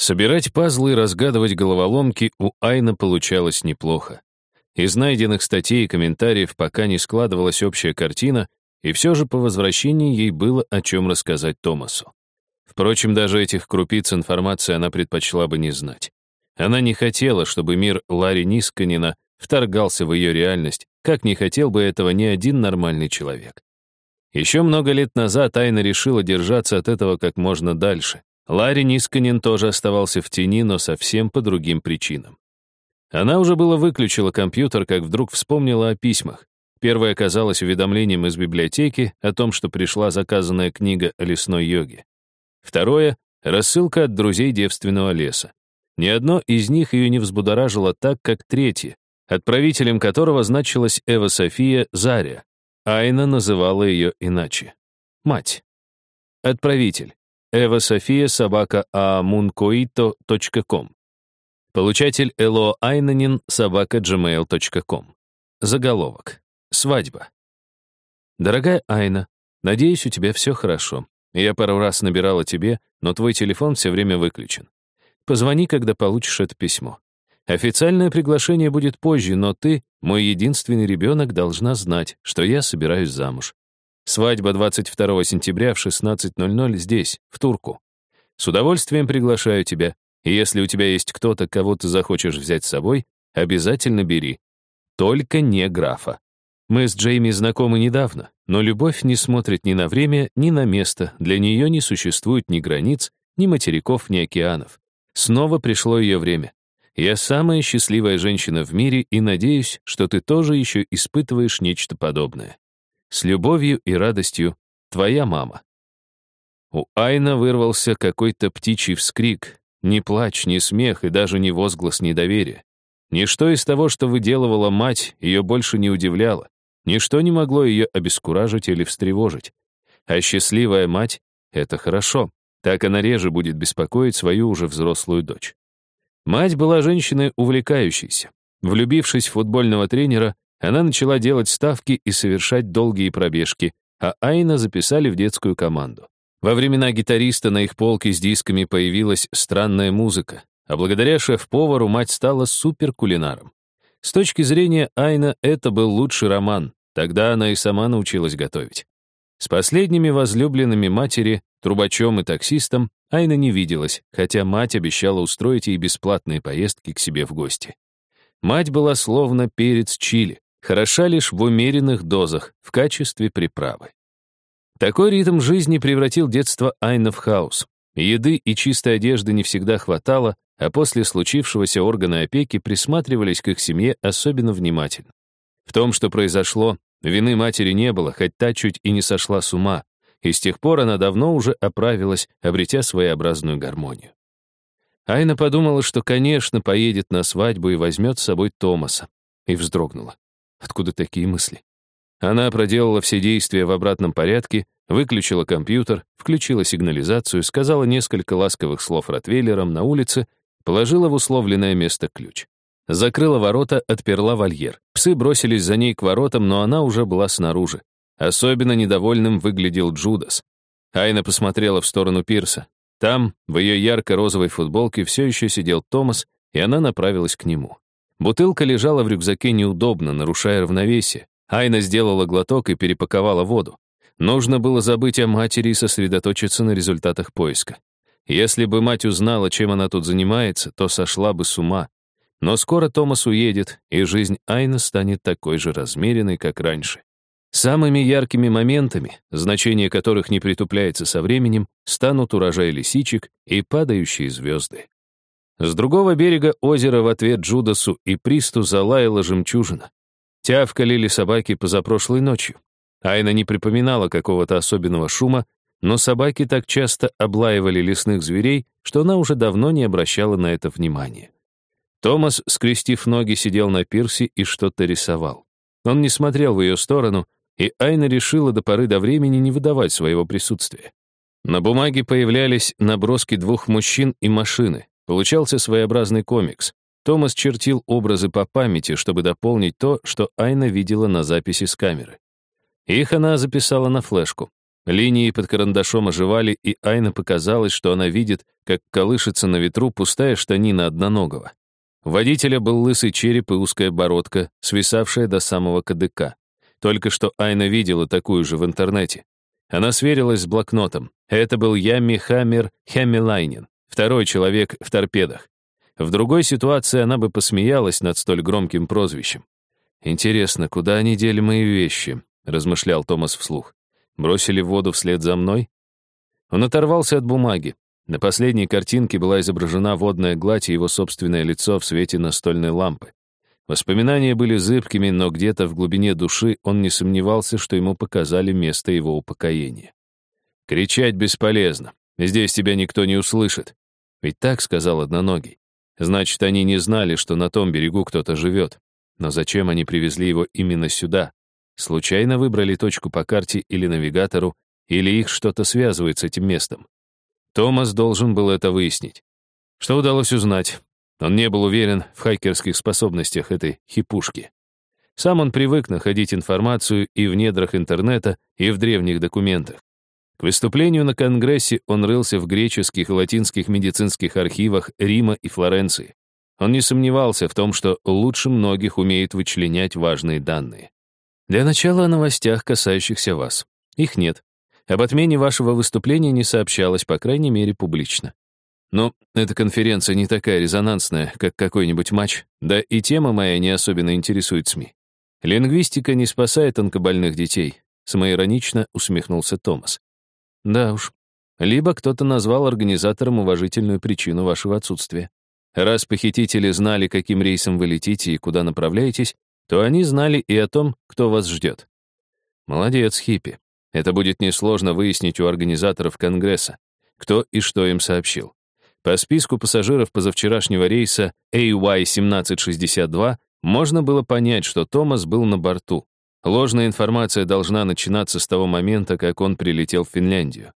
Собирать пазлы и разгадывать головоломки у Айна получалось неплохо. Из найденных статей и комментариев пока не складывалась общая картина, и все же по возвращении ей было о чем рассказать Томасу. Впрочем, даже этих крупиц информации она предпочла бы не знать. Она не хотела, чтобы мир Ларри Нисканина вторгался в ее реальность, как не хотел бы этого ни один нормальный человек. Еще много лет назад Айна решила держаться от этого как можно дальше. Ларри Нисканин тоже оставался в тени, но совсем по другим причинам. Она уже было выключила компьютер, как вдруг вспомнила о письмах. Первое оказалось уведомлением из библиотеки о том, что пришла заказанная книга о лесной йоге. Второе — рассылка от друзей девственного леса. Ни одно из них ее не взбудоражило так, как третье, отправителем которого значилась Эва София Заря. Айна называла ее иначе. Мать. Отправитель. Эва София собака амункоито.ком. Получатель Эло Айнанин собака gmail.com. Заголовок. Свадьба. Дорогая Айна, надеюсь, у тебя все хорошо. Я пару раз набирала тебе, но твой телефон все время выключен. Позвони, когда получишь это письмо. Официальное приглашение будет позже, но ты, мой единственный ребенок, должна знать, что я собираюсь замуж. Свадьба 22 сентября в 16.00 здесь, в Турку. С удовольствием приглашаю тебя, и если у тебя есть кто-то, кого ты захочешь взять с собой, обязательно бери. Только не графа. Мы с Джейми знакомы недавно, но любовь не смотрит ни на время, ни на место. Для нее не существует ни границ, ни материков, ни океанов. Снова пришло ее время. Я самая счастливая женщина в мире и надеюсь, что ты тоже еще испытываешь нечто подобное. С любовью и радостью, твоя мама. У Айна вырвался какой-то птичий вскрик. Ни плач, ни смех и даже не возглас недоверия. Ничто из того, что выделывала мать, ее больше не удивляло. Ничто не могло ее обескуражить или встревожить. А счастливая мать — это хорошо. Так она реже будет беспокоить свою уже взрослую дочь. Мать была женщиной увлекающейся. Влюбившись в футбольного тренера, она начала делать ставки и совершать долгие пробежки, а Айна записали в детскую команду. Во времена гитариста на их полке с дисками появилась странная музыка, а благодаря шеф-повару мать стала суперкулинаром. С точки зрения Айна это был лучший роман, тогда она и сама научилась готовить. С последними возлюбленными матери, трубачом и таксистом, Айна не виделась, хотя мать обещала устроить ей бесплатные поездки к себе в гости. Мать была словно перец чили, хороша лишь в умеренных дозах, в качестве приправы. Такой ритм жизни превратил детство Айна в хаос. Еды и чистой одежды не всегда хватало, а после случившегося органы опеки присматривались к их семье особенно внимательно. В том, что произошло, вины матери не было, хоть та чуть и не сошла с ума, и с тех пор она давно уже оправилась, обретя своеобразную гармонию. Айна подумала, что, конечно, поедет на свадьбу и возьмет с собой Томаса, и вздрогнула. Откуда такие мысли? Она проделала все действия в обратном порядке, выключила компьютер, включила сигнализацию, сказала несколько ласковых слов Ротвейлерам на улице, положила в условленное место ключ. Закрыла ворота, отперла вольер. Псы бросились за ней к воротам, но она уже была снаружи. Особенно недовольным выглядел Джудас. Айна посмотрела в сторону пирса. Там, в ее ярко-розовой футболке, все еще сидел Томас, и она направилась к нему. Бутылка лежала в рюкзаке неудобно, нарушая равновесие. Айна сделала глоток и перепаковала воду. Нужно было забыть о матери и сосредоточиться на результатах поиска. Если бы мать узнала, чем она тут занимается, то сошла бы с ума. Но скоро Томас уедет, и жизнь Айна станет такой же размеренной, как раньше. Самыми яркими моментами, значение которых не притупляется со временем, станут урожай лисичек и падающие звезды. С другого берега озера в ответ Джудасу и Присту залаяла жемчужина. Тявкали ли собаки позапрошлой ночью. Айна не припоминала какого-то особенного шума, но собаки так часто облаивали лесных зверей, что она уже давно не обращала на это внимания. Томас, скрестив ноги, сидел на пирсе и что-то рисовал. Он не смотрел в ее сторону, и Айна решила до поры до времени не выдавать своего присутствия. На бумаге появлялись наброски двух мужчин и машины. Получался своеобразный комикс. Томас чертил образы по памяти, чтобы дополнить то, что Айна видела на записи с камеры. Их она записала на флешку. Линии под карандашом оживали, и Айна показалось, что она видит, как колышется на ветру пустая штанина одноногого. У водителя был лысый череп и узкая бородка, свисавшая до самого кадыка. Только что Айна видела такую же в интернете. Она сверилась с блокнотом. Это был Ями Хаммер Хэмилайнин, второй человек в торпедах. В другой ситуации она бы посмеялась над столь громким прозвищем. «Интересно, куда они дели мои вещи?» — размышлял Томас вслух. «Бросили в воду вслед за мной?» Он оторвался от бумаги. На последней картинке была изображена водная гладь и его собственное лицо в свете настольной лампы. Воспоминания были зыбкими, но где-то в глубине души он не сомневался, что ему показали место его упокоения. «Кричать бесполезно. Здесь тебя никто не услышит». Ведь так сказал одноногий. Значит, они не знали, что на том берегу кто-то живет. Но зачем они привезли его именно сюда? Случайно выбрали точку по карте или навигатору, или их что-то связывает с этим местом? Томас должен был это выяснить. Что удалось узнать? Он не был уверен в хакерских способностях этой хипушки. Сам он привык находить информацию и в недрах интернета, и в древних документах. К выступлению на Конгрессе он рылся в греческих и латинских медицинских архивах Рима и Флоренции. Он не сомневался в том, что лучше многих умеет вычленять важные данные. Для начала о новостях, касающихся вас. Их нет. Об отмене вашего выступления не сообщалось, по крайней мере, публично. Но эта конференция не такая резонансная, как какой-нибудь матч, да и тема моя не особенно интересует СМИ. Лингвистика не спасает онкобольных детей, самоиронично усмехнулся Томас. Да уж. Либо кто-то назвал организатором уважительную причину вашего отсутствия. Раз похитители знали, каким рейсом вы летите и куда направляетесь, то они знали и о том, кто вас ждет. Молодец, хиппи. Это будет несложно выяснить у организаторов Конгресса, кто и что им сообщил. По списку пассажиров позавчерашнего рейса AY-1762 можно было понять, что Томас был на борту. Ложная информация должна начинаться с того момента, как он прилетел в Финляндию.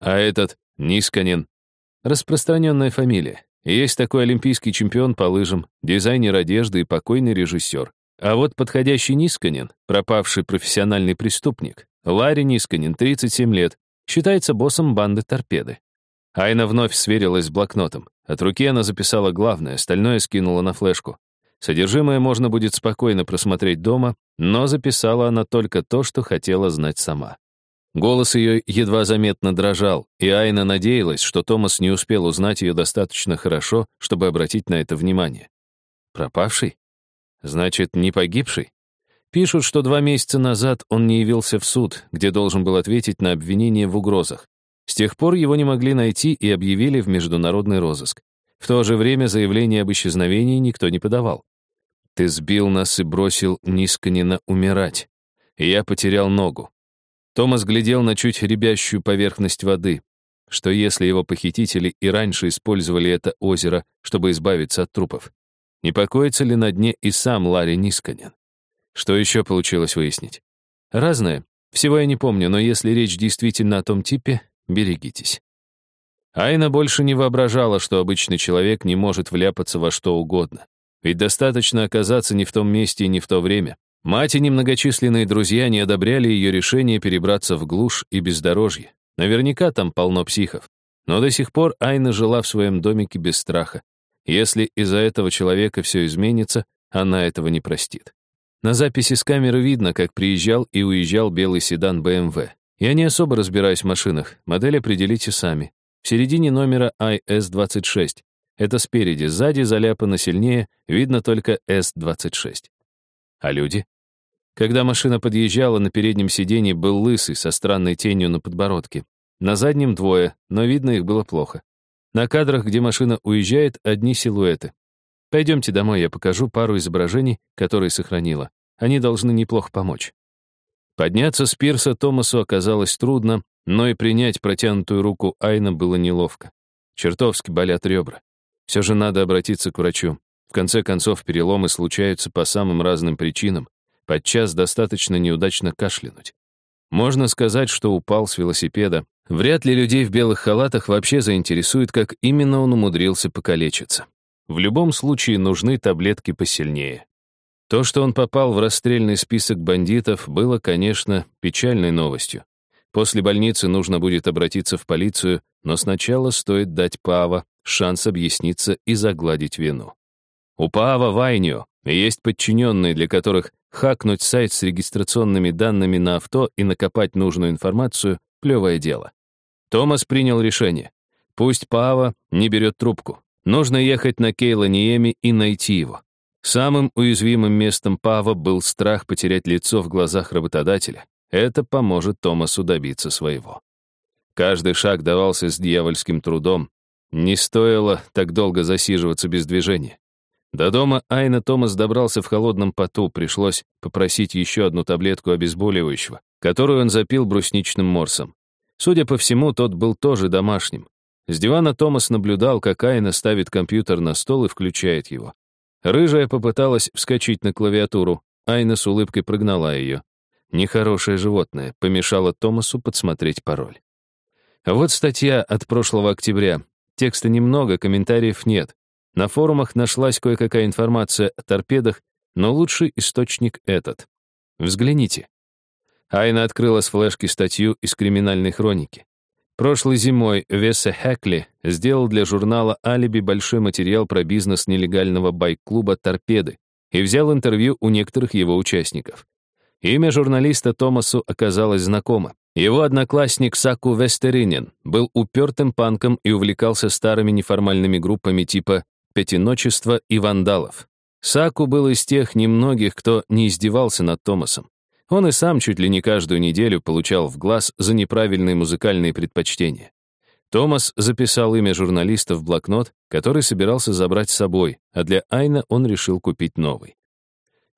А этот Нисканен — распространенная фамилия. Есть такой олимпийский чемпион по лыжам, дизайнер одежды и покойный режиссер. А вот подходящий Нисканен, пропавший профессиональный преступник, Ларри Нисканен, 37 лет, считается боссом банды торпеды. Айна вновь сверилась с блокнотом. От руки она записала главное, остальное скинула на флешку. Содержимое можно будет спокойно просмотреть дома, но записала она только то, что хотела знать сама. Голос ее едва заметно дрожал, и Айна надеялась, что Томас не успел узнать ее достаточно хорошо, чтобы обратить на это внимание. Пропавший? Значит, не погибший? Пишут, что два месяца назад он не явился в суд, где должен был ответить на обвинение в угрозах. С тех пор его не могли найти и объявили в международный розыск. В то же время заявление об исчезновении никто не подавал. Ты сбил нас и бросил Нисканина умирать. И я потерял ногу. Томас глядел на чуть рябящую поверхность воды. Что если его похитители и раньше использовали это озеро, чтобы избавиться от трупов? Не покоится ли на дне и сам Ларри Нисканин? Что еще получилось выяснить? Разное. Всего я не помню, но если речь действительно о том типе, берегитесь. Айна больше не воображала, что обычный человек не может вляпаться во что угодно. Ведь достаточно оказаться не в том месте и не в то время. Мать и немногочисленные друзья не одобряли ее решение перебраться в глушь и бездорожье. Наверняка там полно психов. Но до сих пор Айна жила в своем домике без страха. Если из-за этого человека все изменится, она этого не простит. На записи с камеры видно, как приезжал и уезжал белый седан BMW. Я не особо разбираюсь в машинах, модель определите сами. В середине номера IS-26. Это спереди, сзади заляпано сильнее, видно только С-26. А люди? Когда машина подъезжала, на переднем сиденье был лысый, со странной тенью на подбородке. На заднем двое, но видно их было плохо. На кадрах, где машина уезжает, одни силуэты. Пойдемте домой, я покажу пару изображений, которые сохранила. Они должны неплохо помочь. Подняться с пирса Томасу оказалось трудно, но и принять протянутую руку Айна было неловко. Чертовски болят ребра. Все же надо обратиться к врачу. В конце концов, переломы случаются по самым разным причинам. Подчас достаточно неудачно кашлянуть. Можно сказать, что упал с велосипеда. Вряд ли людей в белых халатах вообще заинтересует, как именно он умудрился покалечиться. В любом случае нужны таблетки посильнее. То, что он попал в расстрельный список бандитов, было, конечно, печальной новостью. После больницы нужно будет обратиться в полицию, но сначала стоит дать Пава шанс объясниться и загладить вину. У Пава Вайнио есть подчиненные, для которых хакнуть сайт с регистрационными данными на авто и накопать нужную информацию — плевое дело. Томас принял решение. Пусть Пава не берет трубку. Нужно ехать на Кейла Ниеми и найти его. Самым уязвимым местом Пава был страх потерять лицо в глазах работодателя. Это поможет Томасу добиться своего. Каждый шаг давался с дьявольским трудом. Не стоило так долго засиживаться без движения. До дома Айна Томас добрался в холодном поту, пришлось попросить еще одну таблетку обезболивающего, которую он запил брусничным морсом. Судя по всему, тот был тоже домашним. С дивана Томас наблюдал, как Айна ставит компьютер на стол и включает его. Рыжая попыталась вскочить на клавиатуру. Айна с улыбкой прогнала ее. Нехорошее животное помешало Томасу подсмотреть пароль. Вот статья от прошлого октября. Текста немного, комментариев нет. На форумах нашлась кое-какая информация о торпедах, но лучший источник этот. Взгляните. Айна открыла с флешки статью из криминальной хроники. Прошлой зимой Весса Хэкли сделал для журнала «Алиби» большой материал про бизнес нелегального байк-клуба «Торпеды» и взял интервью у некоторых его участников. Имя журналиста Томасу оказалось знакомо. Его одноклассник Саку Вестеринен был упертым панком и увлекался старыми неформальными группами типа «Пятиночество» и «Вандалов». Саку был из тех немногих, кто не издевался над Томасом. Он и сам чуть ли не каждую неделю получал в глаз за неправильные музыкальные предпочтения. Томас записал имя журналиста в блокнот, который собирался забрать с собой, а для Айна он решил купить новый.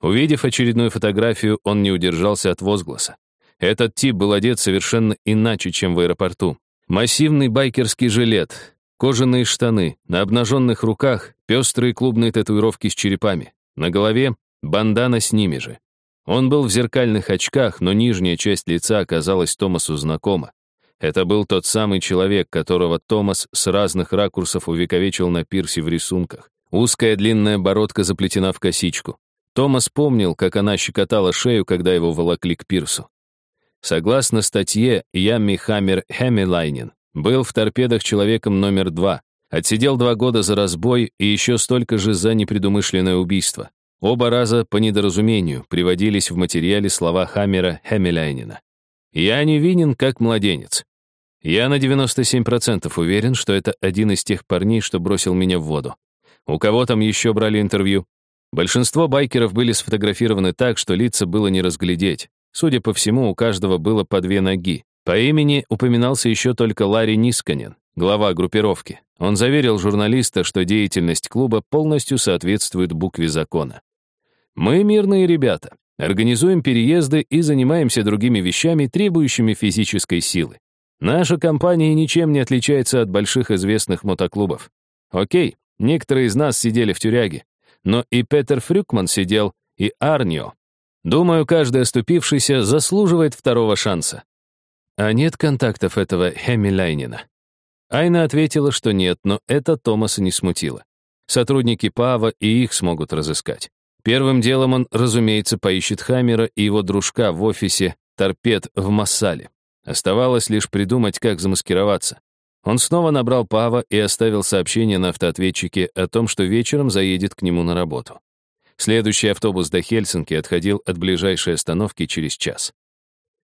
Увидев очередную фотографию, он не удержался от возгласа. Этот тип был одет совершенно иначе, чем в аэропорту. Массивный байкерский жилет, кожаные штаны, на обнаженных руках пестрые клубные татуировки с черепами, на голове бандана с ними же. Он был в зеркальных очках, но нижняя часть лица оказалась Томасу знакома. Это был тот самый человек, которого Томас с разных ракурсов увековечил на пирсе в рисунках. Узкая длинная бородка заплетена в косичку. Томас помнил, как она щекотала шею, когда его волокли к пирсу. Согласно статье, Ямми Хаммер Хэмилайнен был в торпедах человеком номер два, отсидел два года за разбой и еще столько же за непредумышленное убийство. Оба раза по недоразумению приводились в материале слова Хаммера Хэмилайнена. «Я не винен, как младенец. Я на 97% уверен, что это один из тех парней, что бросил меня в воду. У кого там еще брали интервью? Большинство байкеров были сфотографированы так, что лица было не разглядеть. Судя по всему, у каждого было по две ноги. По имени упоминался еще только Ларри Нисканен, глава группировки. Он заверил журналиста, что деятельность клуба полностью соответствует букве закона. «Мы мирные ребята, организуем переезды и занимаемся другими вещами, требующими физической силы. Наша компания ничем не отличается от больших известных мотоклубов. Окей, некоторые из нас сидели в тюряге, но и Петер Фрюкман сидел, и Арнио. Думаю, каждый оступившийся заслуживает второго шанса. А нет контактов этого Хемилайнина? Айна ответила, что нет, но это Томаса не смутило. Сотрудники ПАВа и их смогут разыскать. Первым делом он, разумеется, поищет Хаммера и его дружка в офисе «Торпед» в Массале. Оставалось лишь придумать, как замаскироваться. Он снова набрал Пава и оставил сообщение на автоответчике о том, что вечером заедет к нему на работу. Следующий автобус до Хельсинки отходил от ближайшей остановки через час.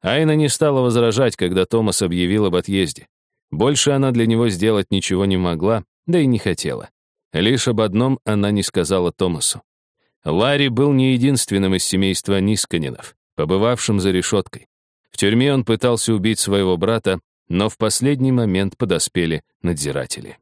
Айна не стала возражать, когда Томас объявил об отъезде. Больше она для него сделать ничего не могла, да и не хотела. Лишь об одном она не сказала Томасу. Ларри был не единственным из семейства Нисканинов, побывавшим за решеткой. В тюрьме он пытался убить своего брата, но в последний момент подоспели надзиратели.